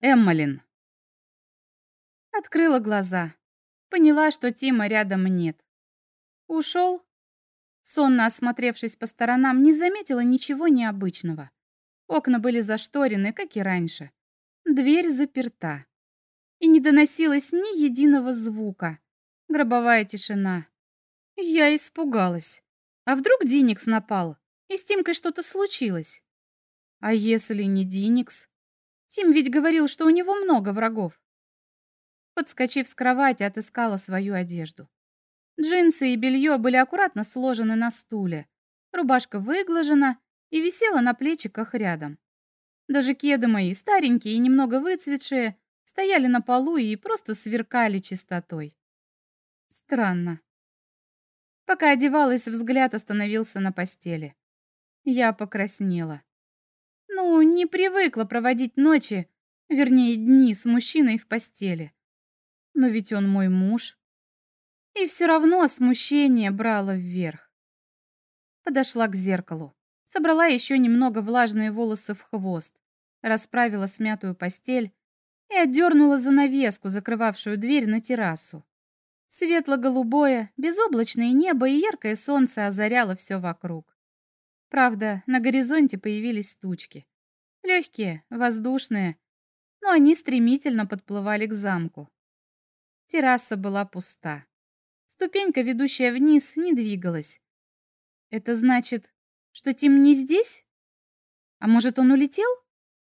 Эммалин. Открыла глаза. Поняла, что Тима рядом нет. Ушел? Сонно осмотревшись по сторонам, не заметила ничего необычного. Окна были зашторены, как и раньше. Дверь заперта. И не доносилось ни единого звука. Гробовая тишина. Я испугалась. А вдруг Диникс напал? И с Тимкой что-то случилось? А если не Диникс? Тим ведь говорил, что у него много врагов. Подскочив с кровати, отыскала свою одежду. Джинсы и белье были аккуратно сложены на стуле. Рубашка выглажена и висела на плечиках рядом. Даже кеды мои, старенькие и немного выцветшие, стояли на полу и просто сверкали чистотой. Странно. Пока одевалась, взгляд остановился на постели. Я покраснела. Ну, не привыкла проводить ночи, вернее, дни с мужчиной в постели. Но ведь он мой муж. И все равно смущение брало вверх. Подошла к зеркалу. Собрала еще немного влажные волосы в хвост, расправила смятую постель и отдернула занавеску, закрывавшую дверь на террасу. Светло-голубое, безоблачное небо и яркое солнце озаряло все вокруг. Правда, на горизонте появились тучки. Легкие, воздушные, но они стремительно подплывали к замку. Терраса была пуста. Ступенька, ведущая вниз, не двигалась. Это значит, что Тим не здесь? А может, он улетел?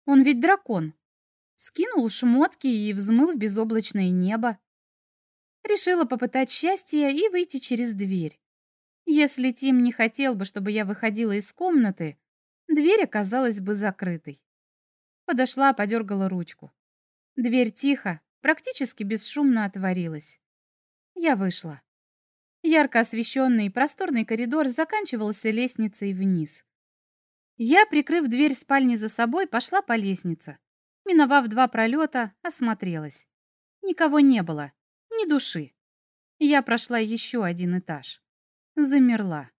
Он ведь дракон. Скинул шмотки и взмыл в безоблачное небо. Решила попытать счастье и выйти через дверь. Если Тим не хотел бы, чтобы я выходила из комнаты, дверь оказалась бы закрытой. Подошла, подергала ручку. Дверь тихо, практически бесшумно отворилась. Я вышла. Ярко освещенный просторный коридор заканчивался лестницей вниз. Я, прикрыв дверь спальни за собой, пошла по лестнице. Миновав два пролета, осмотрелась. Никого не было, ни души. Я прошла еще один этаж замерла.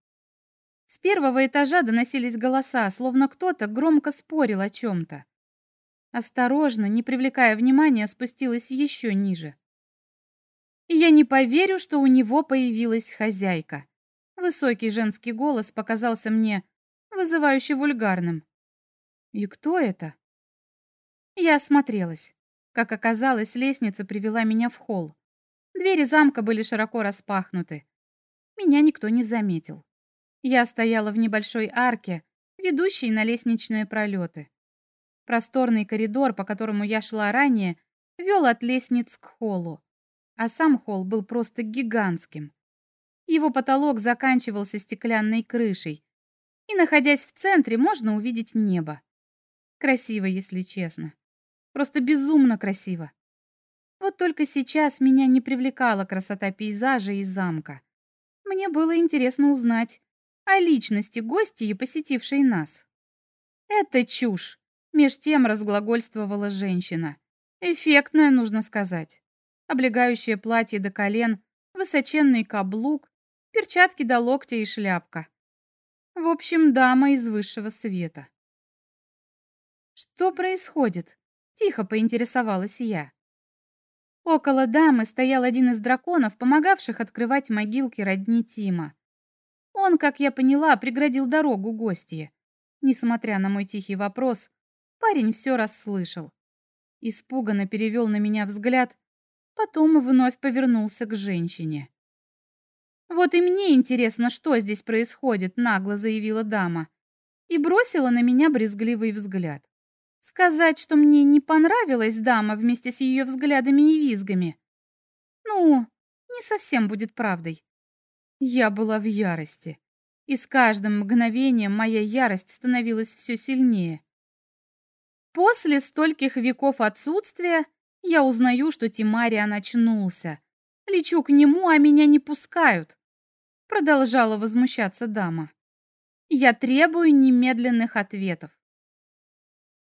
С первого этажа доносились голоса, словно кто-то громко спорил о чем-то. Осторожно, не привлекая внимания, спустилась еще ниже. я не поверю, что у него появилась хозяйка. Высокий женский голос показался мне вызывающе вульгарным. И кто это? Я осмотрелась. Как оказалось, лестница привела меня в холл. Двери замка были широко распахнуты меня никто не заметил. Я стояла в небольшой арке, ведущей на лестничные пролеты. Просторный коридор, по которому я шла ранее, вел от лестниц к холлу, а сам холл был просто гигантским. Его потолок заканчивался стеклянной крышей, и, находясь в центре, можно увидеть небо. Красиво, если честно. Просто безумно красиво. Вот только сейчас меня не привлекала красота пейзажа и замка. Мне было интересно узнать о личности гостьи, посетившей нас. «Это чушь», — меж тем разглагольствовала женщина. «Эффектная, нужно сказать. Облегающее платье до колен, высоченный каблук, перчатки до локтя и шляпка. В общем, дама из высшего света». «Что происходит?» — тихо поинтересовалась я. Около дамы стоял один из драконов, помогавших открывать могилки родни Тима. Он, как я поняла, преградил дорогу гостье. Несмотря на мой тихий вопрос, парень все расслышал. Испуганно перевел на меня взгляд, потом вновь повернулся к женщине. «Вот и мне интересно, что здесь происходит», — нагло заявила дама. И бросила на меня брезгливый взгляд. Сказать, что мне не понравилась дама вместе с ее взглядами и визгами. Ну, не совсем будет правдой. Я была в ярости. И с каждым мгновением моя ярость становилась все сильнее. После стольких веков отсутствия я узнаю, что Тимариан очнулся. Лечу к нему, а меня не пускают. Продолжала возмущаться дама. Я требую немедленных ответов.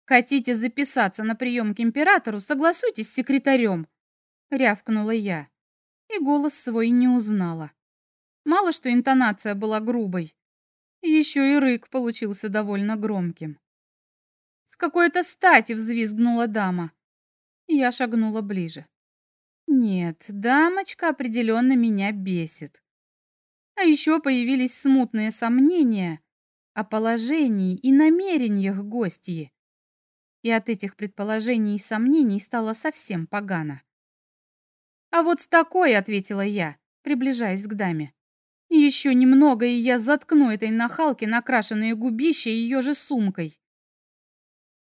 Хотите записаться на прием к императору, согласуйтесь с секретарем, рявкнула я. И голос свой не узнала. Мало что интонация была грубой, еще и рык получился довольно громким. С какой-то стати взвизгнула дама. Я шагнула ближе. Нет, дамочка определенно меня бесит. А еще появились смутные сомнения о положении и намерениях гостьи. И от этих предположений и сомнений стало совсем погано. «А вот с такой», — ответила я, приближаясь к даме. «Еще немного, и я заткну этой нахалке накрашенные губища ее же сумкой».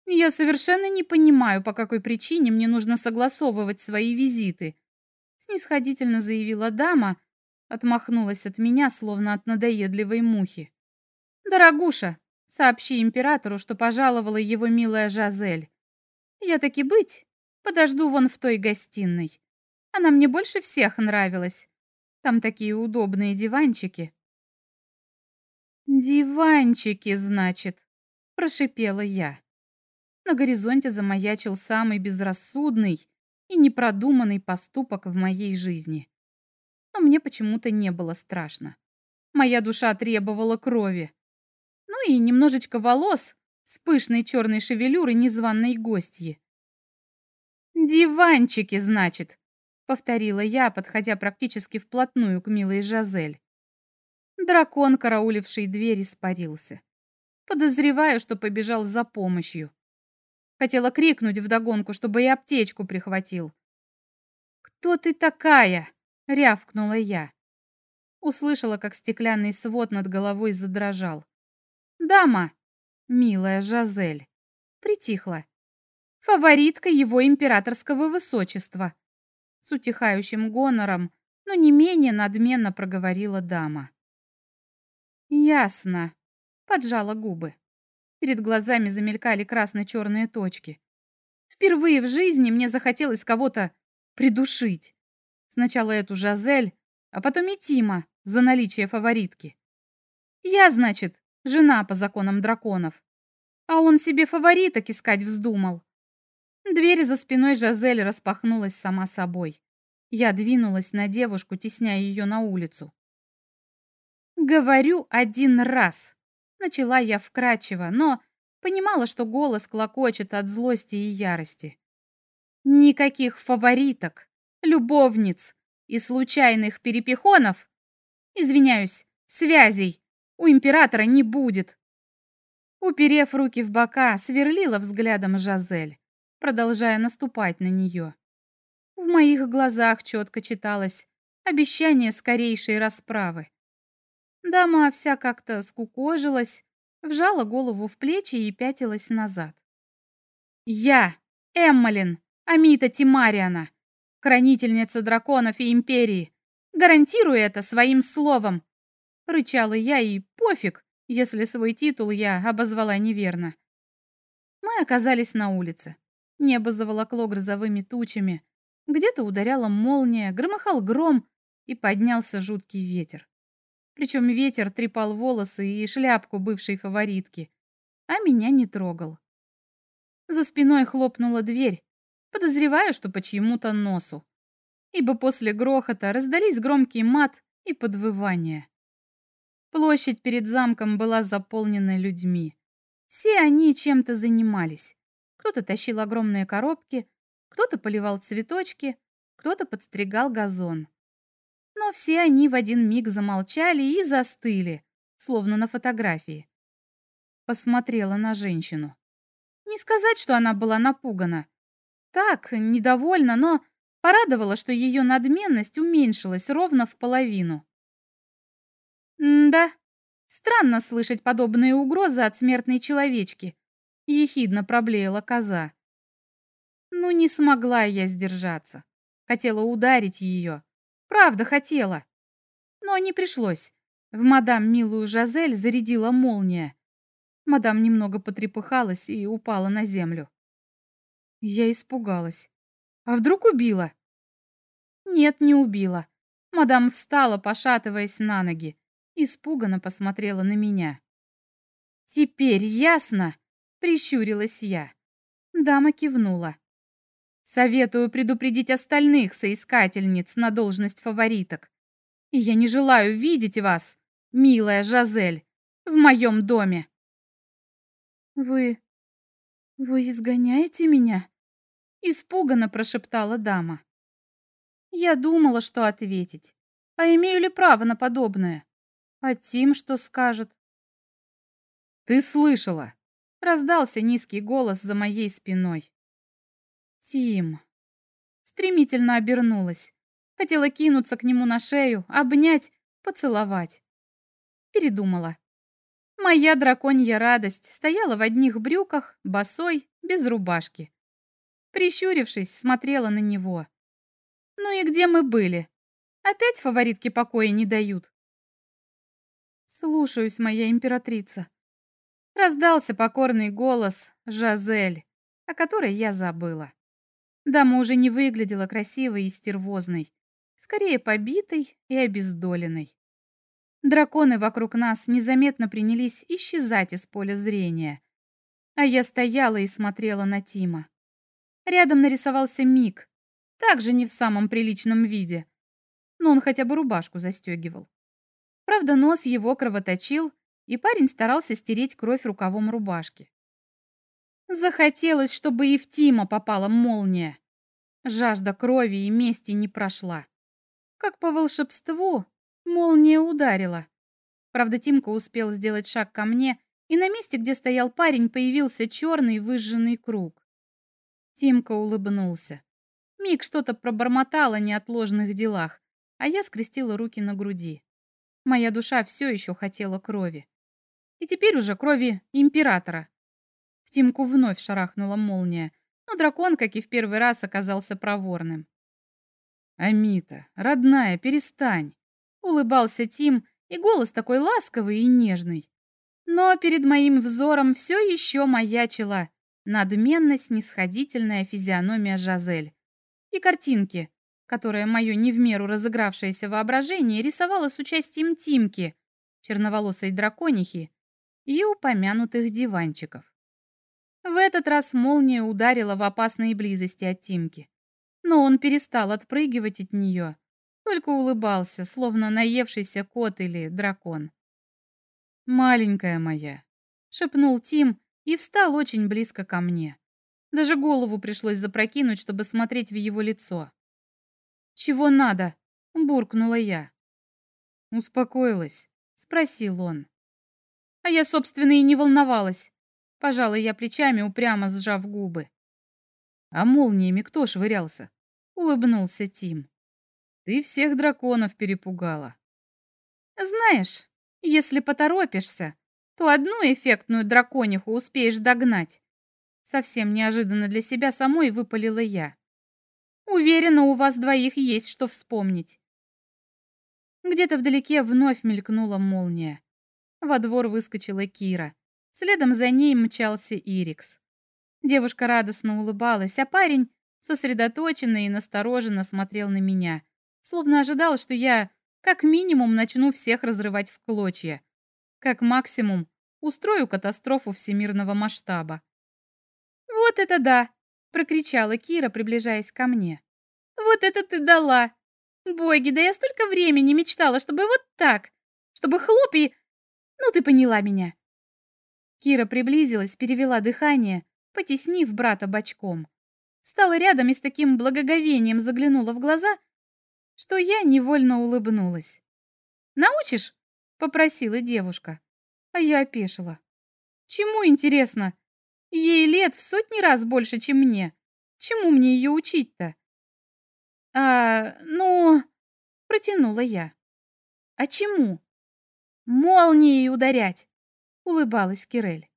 «Я совершенно не понимаю, по какой причине мне нужно согласовывать свои визиты», снисходительно заявила дама, отмахнулась от меня, словно от надоедливой мухи. «Дорогуша, сообщи императору, что пожаловала его милая Жазель. Я таки быть, подожду вон в той гостиной. Она мне больше всех нравилась. Там такие удобные диванчики». «Диванчики, значит», — прошипела я. На горизонте замаячил самый безрассудный и непродуманный поступок в моей жизни. Но мне почему-то не было страшно. Моя душа требовала крови. Ну и немножечко волос с пышной черной шевелюрой незваной гостьи. «Диванчики, значит», — повторила я, подходя практически вплотную к милой Жазель. Дракон, карауливший дверь, испарился. Подозреваю, что побежал за помощью. Хотела крикнуть вдогонку, чтобы и аптечку прихватил. «Кто ты такая?» — рявкнула я. Услышала, как стеклянный свод над головой задрожал. «Дама!» — милая Жазель. Притихла. «Фаворитка его императорского высочества!» С утихающим гонором, но не менее надменно проговорила дама. «Ясно», — поджала губы. Перед глазами замелькали красно-черные точки. Впервые в жизни мне захотелось кого-то придушить. Сначала эту Жазель, а потом и Тима за наличие фаворитки. Я, значит, жена по законам драконов. А он себе фавориток искать вздумал. Дверь за спиной Жазель распахнулась сама собой. Я двинулась на девушку, тесняя ее на улицу. «Говорю один раз», Начала я вкрадчиво, но понимала, что голос клокочет от злости и ярости. Никаких фавориток, любовниц и случайных перепихонов, извиняюсь, связей у императора не будет. Уперев руки в бока, сверлила взглядом Жазель, продолжая наступать на нее. В моих глазах четко читалось обещание скорейшей расправы. Дама вся как-то скукожилась, вжала голову в плечи и пятилась назад. «Я, Эммалин, Амита Тимариана, хранительница драконов и империи, гарантирую это своим словом!» Рычала я и пофиг, если свой титул я обозвала неверно. Мы оказались на улице. Небо заволокло грозовыми тучами. Где-то ударяла молния, громыхал гром и поднялся жуткий ветер. Причем ветер трепал волосы и шляпку бывшей фаворитки, а меня не трогал. За спиной хлопнула дверь, подозреваю, что по чьему-то носу, ибо после грохота раздались громкий мат и подвывания. Площадь перед замком была заполнена людьми. Все они чем-то занимались. Кто-то тащил огромные коробки, кто-то поливал цветочки, кто-то подстригал газон но все они в один миг замолчали и застыли, словно на фотографии. Посмотрела на женщину. Не сказать, что она была напугана. Так, недовольна, но порадовала, что ее надменность уменьшилась ровно в половину. «Да, странно слышать подобные угрозы от смертной человечки», — ехидно проблеяла коза. Ну, не смогла я сдержаться. Хотела ударить ее, Правда, хотела. Но не пришлось. В мадам милую Жазель зарядила молния. Мадам немного потрепыхалась и упала на землю. Я испугалась. А вдруг убила? Нет, не убила. Мадам встала, пошатываясь на ноги. Испуганно посмотрела на меня. «Теперь ясно?» — прищурилась я. Дама кивнула. Советую предупредить остальных соискательниц на должность фавориток. Я не желаю видеть вас, милая Жазель, в моем доме. Вы... вы изгоняете меня? Испуганно прошептала дама. Я думала, что ответить. А имею ли право на подобное? А Тим что скажет? Ты слышала? Раздался низкий голос за моей спиной. Тим. Стремительно обернулась. Хотела кинуться к нему на шею, обнять, поцеловать. Передумала. Моя драконья радость стояла в одних брюках, босой, без рубашки. Прищурившись, смотрела на него. Ну и где мы были? Опять фаворитки покоя не дают? Слушаюсь, моя императрица. Раздался покорный голос Жазель, о которой я забыла. Дама уже не выглядела красивой и стервозной, скорее побитой и обездоленной. Драконы вокруг нас незаметно принялись исчезать из поля зрения, а я стояла и смотрела на Тима. Рядом нарисовался Мик, также не в самом приличном виде, но он хотя бы рубашку застегивал. Правда, нос его кровоточил, и парень старался стереть кровь рукавом рубашки. Захотелось, чтобы и в Тима попала молния. Жажда крови и мести не прошла. Как по волшебству, молния ударила. Правда, Тимка успел сделать шаг ко мне, и на месте, где стоял парень, появился черный выжженный круг. Тимка улыбнулся. Мик что-то пробормотал о неотложных делах, а я скрестила руки на груди. Моя душа все еще хотела крови. И теперь уже крови императора. В Тимку вновь шарахнула молния, но дракон, как и в первый раз, оказался проворным. «Амита, родная, перестань!» Улыбался Тим, и голос такой ласковый и нежный. Но перед моим взором все еще маячила надменно-снисходительная физиономия Жазель. И картинки, которая мое не в меру разыгравшееся воображение рисовало с участием Тимки, черноволосой драконихи и упомянутых диванчиков. В этот раз молния ударила в опасной близости от Тимки. Но он перестал отпрыгивать от нее, только улыбался, словно наевшийся кот или дракон. «Маленькая моя», — шепнул Тим и встал очень близко ко мне. Даже голову пришлось запрокинуть, чтобы смотреть в его лицо. «Чего надо?» — буркнула я. «Успокоилась?» — спросил он. А я, собственно, и не волновалась. Пожала я плечами, упрямо сжав губы. «А молниями кто швырялся?» — улыбнулся Тим. «Ты всех драконов перепугала». «Знаешь, если поторопишься, то одну эффектную дракониху успеешь догнать». Совсем неожиданно для себя самой выпалила я. «Уверена, у вас двоих есть что вспомнить». Где-то вдалеке вновь мелькнула молния. Во двор выскочила Кира. Следом за ней мчался Ирикс. Девушка радостно улыбалась, а парень сосредоточенно и настороженно смотрел на меня, словно ожидал, что я как минимум начну всех разрывать в клочья, как максимум устрою катастрофу всемирного масштаба. «Вот это да!» — прокричала Кира, приближаясь ко мне. «Вот это ты дала! Боги, да я столько времени мечтала, чтобы вот так, чтобы хлоп ну, ты поняла меня. Кира приблизилась, перевела дыхание, потеснив брата бочком. Встала рядом и с таким благоговением заглянула в глаза, что я невольно улыбнулась. «Научишь?» — попросила девушка. А я опешила. «Чему интересно? Ей лет в сотни раз больше, чем мне. Чему мне ее учить-то?» «А, ну...» — протянула я. «А чему?» «Молнией ударять!» — улыбалась Кирель.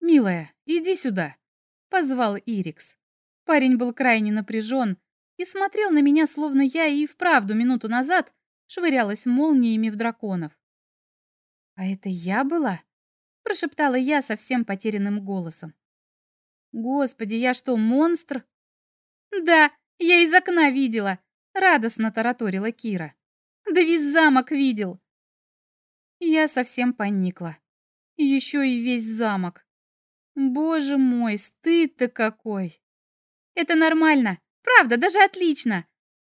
«Милая, иди сюда!» — позвал Ирикс. Парень был крайне напряжен и смотрел на меня, словно я и вправду минуту назад швырялась молниями в драконов. «А это я была?» — прошептала я совсем потерянным голосом. «Господи, я что, монстр?» «Да, я из окна видела!» — радостно тараторила Кира. «Да весь замок видел!» Я совсем поникла. Еще и весь замок. Боже мой, стыд-то какой! Это нормально, правда, даже отлично,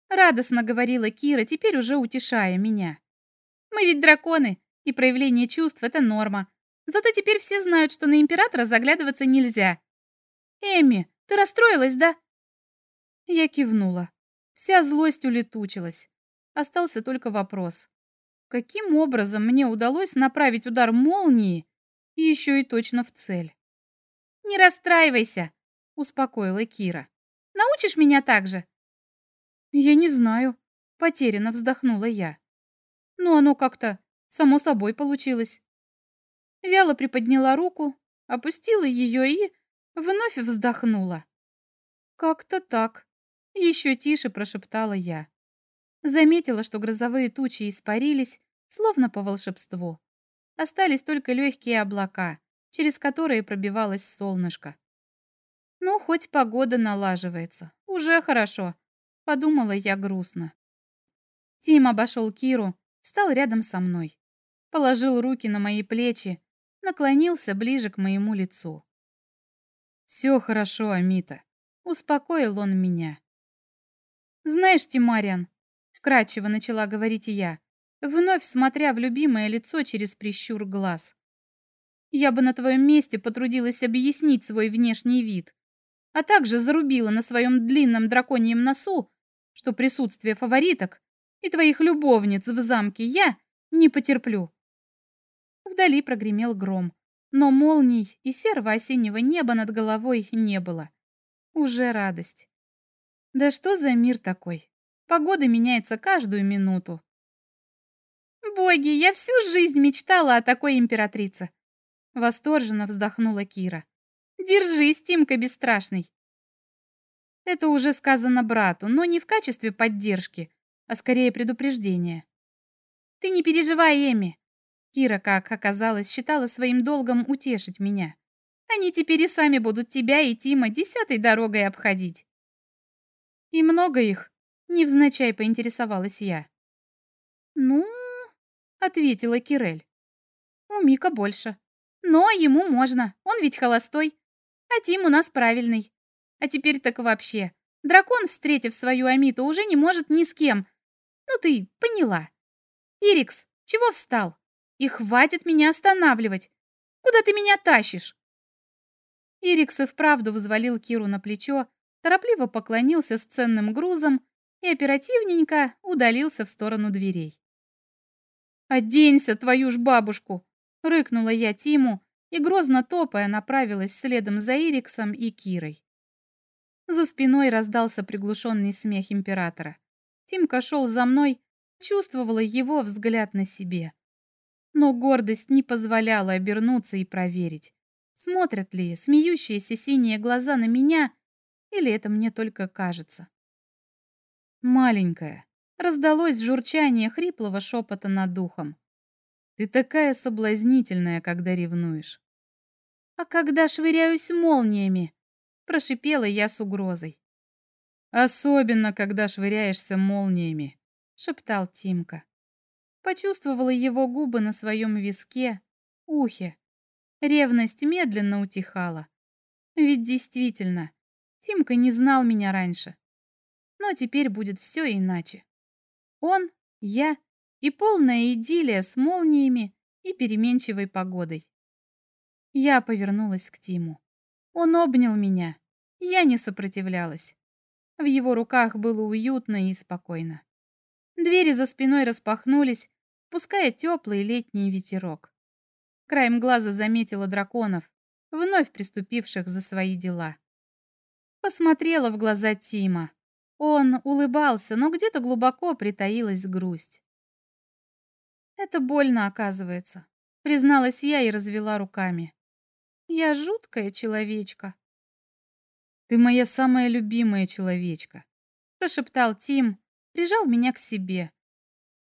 радостно говорила Кира, теперь уже утешая меня. Мы ведь драконы, и проявление чувств — это норма. Зато теперь все знают, что на императора заглядываться нельзя. Эми, ты расстроилась, да? Я кивнула. Вся злость улетучилась. Остался только вопрос. Каким образом мне удалось направить удар молнии еще и точно в цель? «Не расстраивайся», — успокоила Кира. «Научишь меня так же?» «Я не знаю», — потерянно вздохнула я. «Но оно как-то само собой получилось». Вяло приподняла руку, опустила ее и вновь вздохнула. «Как-то так», — еще тише прошептала я. Заметила, что грозовые тучи испарились, словно по волшебству. Остались только легкие облака, через которые пробивалось солнышко. Ну, хоть погода налаживается. Уже хорошо, подумала я грустно. Тим обошел Киру, встал рядом со мной. Положил руки на мои плечи, наклонился ближе к моему лицу. «Все хорошо, Амита», — успокоил он меня. «Знаешь, Тимариан», — вкратчиво начала говорить я, вновь смотря в любимое лицо через прищур глаз. «Я бы на твоем месте потрудилась объяснить свой внешний вид, а также зарубила на своем длинном драконьем носу, что присутствие фавориток и твоих любовниц в замке я не потерплю». Вдали прогремел гром, но молний и серого осеннего неба над головой не было. Уже радость. Да что за мир такой? Погода меняется каждую минуту. «Боги, я всю жизнь мечтала о такой императрице!» Восторженно вздохнула Кира. «Держись, Тимка бесстрашный!» Это уже сказано брату, но не в качестве поддержки, а скорее предупреждения. «Ты не переживай, Эми!» Кира, как оказалось, считала своим долгом утешить меня. «Они теперь и сами будут тебя и Тима десятой дорогой обходить!» «И много их?» — невзначай поинтересовалась я. «Ну, — ответила Кирель. «У Мика больше. Но ему можно, он ведь холостой. А Тим у нас правильный. А теперь так вообще. Дракон, встретив свою Амиту, уже не может ни с кем. Ну ты поняла. Ирикс, чего встал? И хватит меня останавливать. Куда ты меня тащишь?» Ирикс и вправду взвалил Киру на плечо, торопливо поклонился с ценным грузом и оперативненько удалился в сторону дверей. «Оденься, твою ж бабушку!» — рыкнула я Тиму и, грозно топая, направилась следом за Ириксом и Кирой. За спиной раздался приглушенный смех императора. Тимка шел за мной, чувствовала его взгляд на себе. Но гордость не позволяла обернуться и проверить, смотрят ли смеющиеся синие глаза на меня, или это мне только кажется. «Маленькая, Раздалось журчание хриплого шепота над духом. «Ты такая соблазнительная, когда ревнуешь». «А когда швыряюсь молниями?» Прошипела я с угрозой. «Особенно, когда швыряешься молниями», — шептал Тимка. Почувствовала его губы на своем виске, ухе. Ревность медленно утихала. Ведь действительно, Тимка не знал меня раньше. Но теперь будет все иначе. Он, я и полная идиллия с молниями и переменчивой погодой. Я повернулась к Тиму. Он обнял меня. Я не сопротивлялась. В его руках было уютно и спокойно. Двери за спиной распахнулись, пуская теплый летний ветерок. Краем глаза заметила драконов, вновь приступивших за свои дела. Посмотрела в глаза Тима. Он улыбался, но где-то глубоко притаилась грусть. «Это больно, оказывается», — призналась я и развела руками. «Я жуткая человечка». «Ты моя самая любимая человечка», — прошептал Тим, прижал меня к себе.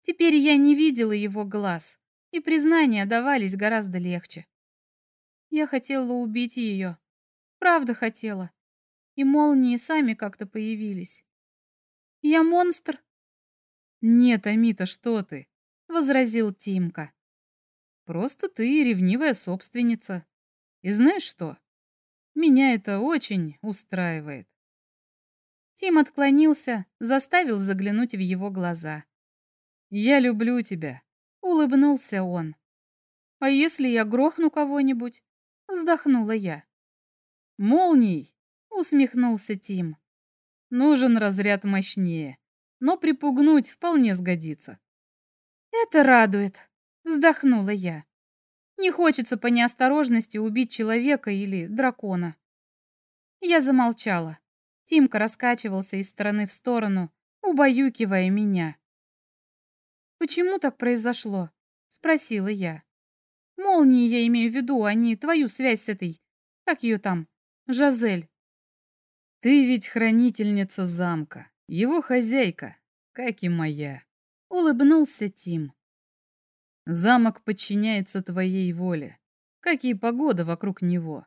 Теперь я не видела его глаз, и признания давались гораздо легче. Я хотела убить ее, правда хотела, и молнии сами как-то появились. Я монстр?» «Нет, Амита, что ты?» — возразил Тимка. «Просто ты ревнивая собственница. И знаешь что? Меня это очень устраивает». Тим отклонился, заставил заглянуть в его глаза. «Я люблю тебя», — улыбнулся он. «А если я грохну кого-нибудь?» — вздохнула я. «Молнией!» — усмехнулся Тим. Нужен разряд мощнее, но припугнуть вполне сгодится. Это радует, вздохнула я. Не хочется по неосторожности убить человека или дракона. Я замолчала. Тимка раскачивался из стороны в сторону, убаюкивая меня. «Почему так произошло?» — спросила я. «Молнии я имею в виду, а не твою связь с этой... Как ее там? Жазель». «Ты ведь хранительница замка, его хозяйка, как и моя», — улыбнулся Тим. «Замок подчиняется твоей воле, как и погода вокруг него.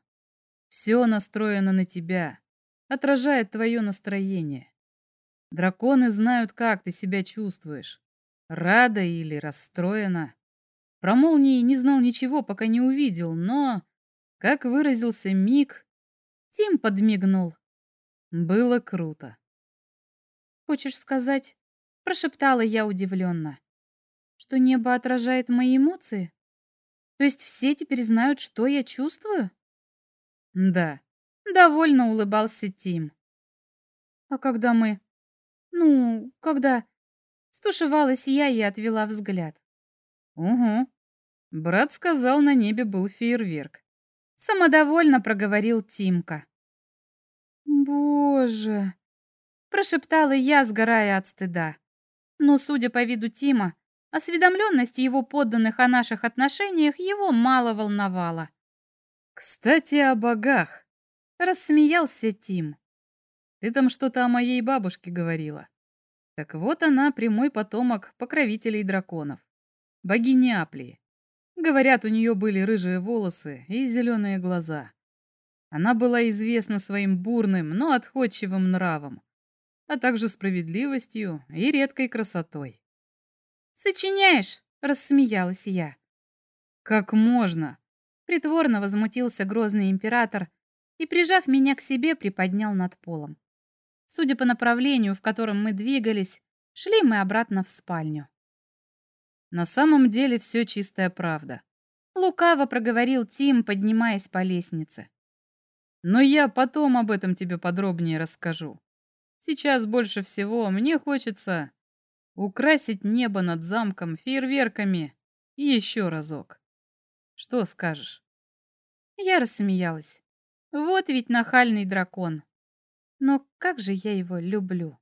Все настроено на тебя, отражает твое настроение. Драконы знают, как ты себя чувствуешь, рада или расстроена. Про молнии не знал ничего, пока не увидел, но, как выразился Мик, Тим подмигнул. Было круто. «Хочешь сказать?» — прошептала я удивленно. «Что небо отражает мои эмоции? То есть все теперь знают, что я чувствую?» «Да», — довольно улыбался Тим. «А когда мы... Ну, когда...» Стушевалась я и отвела взгляд. «Угу. Брат сказал, на небе был фейерверк». Самодовольно проговорил Тимка. «Боже!» — прошептала я, сгорая от стыда. Но, судя по виду Тима, осведомленность его подданных о наших отношениях его мало волновала. «Кстати, о богах!» — рассмеялся Тим. «Ты там что-то о моей бабушке говорила. Так вот она прямой потомок покровителей драконов, богини Аплии. Говорят, у нее были рыжие волосы и зеленые глаза. Она была известна своим бурным, но отходчивым нравом, а также справедливостью и редкой красотой. «Сочиняешь?» — рассмеялась я. «Как можно?» — притворно возмутился грозный император и, прижав меня к себе, приподнял над полом. Судя по направлению, в котором мы двигались, шли мы обратно в спальню. На самом деле все чистая правда. Лукаво проговорил Тим, поднимаясь по лестнице. Но я потом об этом тебе подробнее расскажу. Сейчас больше всего мне хочется украсить небо над замком фейерверками и еще разок. Что скажешь? Я рассмеялась. Вот ведь нахальный дракон. Но как же я его люблю.